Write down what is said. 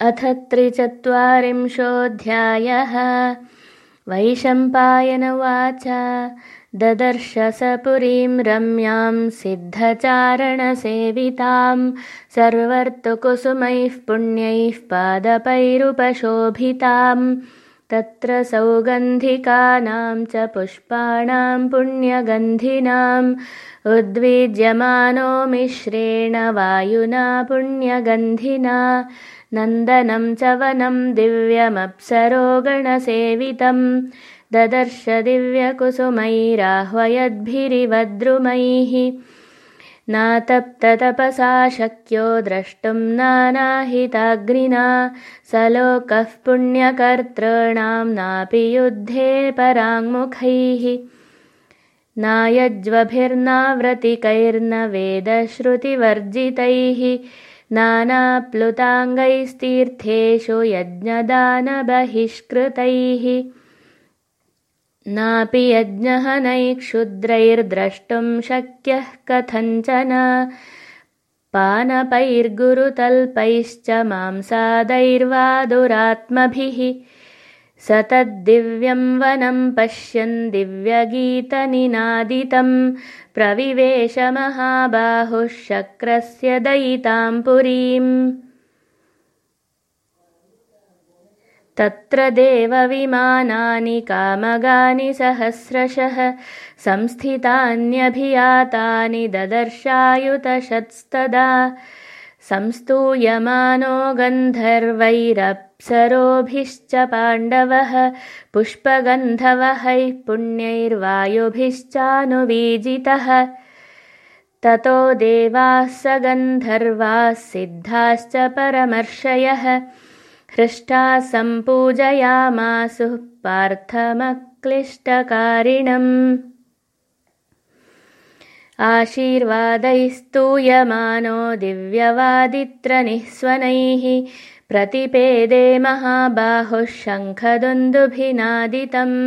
अथ त्रिचत्वारिंशोऽध्यायः। वैशम्पायनवाच। ददर्श स पुरीं रम्यां सिद्धचारणसेवितां। सर्वर्तुकुसुमैः पुण्यैः पादपैरुपशोभितां तत्र सौगन्धिकानां च पुष्पाणां पुण्यगन्धिनाम् उद्वीज्यमानो मिश्रेण वायुना पुण्यगन्धिना नन्दनं च वनं दिव्यमप्सरोगणसेवितं ददर्श दिव्यकुसुमैराह्वयद्भिरिवद्रुमैः नातप्ततपसा शक्यो द्रष्टुं नानाहिताग्निना स लोकः पुण्यकर्तॄणां नापि युद्धे पराङ्मुखैः। नायज्वभिर्नाव्रतिकैर्न वेदश्रुतिवर्जितैः। नानाप्लुताङ्गैस्तीर्थेषु यज्ञदानबहिष्कृतैः नापि यज्ञः नैक्षुद्रैर्द्रष्टुं शक्यः कथञ्चन पानपैर्गुरुतल्पैश्च मांसादैर्वा दुरात्मभिः। स तद्दिव्यं वनं पश्यन् दिव्यगीतनिनादितं। प्रविवेशमहाबाहुः शक्रस्य दयितां पुरीम् तत्र देवविमानानि कामगानि सहस्रशः संस्थितान्यभियातानि ददर्शायुतशत्स्तदा संस्तूयमानो गन्धर्वैरप्सरोभिश्च पाण्डवः पुष्पगन्धवहैः पुण्यैर्वायुभिश्चानुवीजितः। ततो देवाः स गन्धर्वाः सिद्धाश्च परमर्षयः हृष्टाः सम्पूजयामासुः पार्थमक्लिष्टकारिणम्। आशीर्वादैस्तूयमानो दिव्यवादित्रनिःस्वनैः प्रतिपेदे महाबाहुः शङ्खदुन्दुभिनादितम्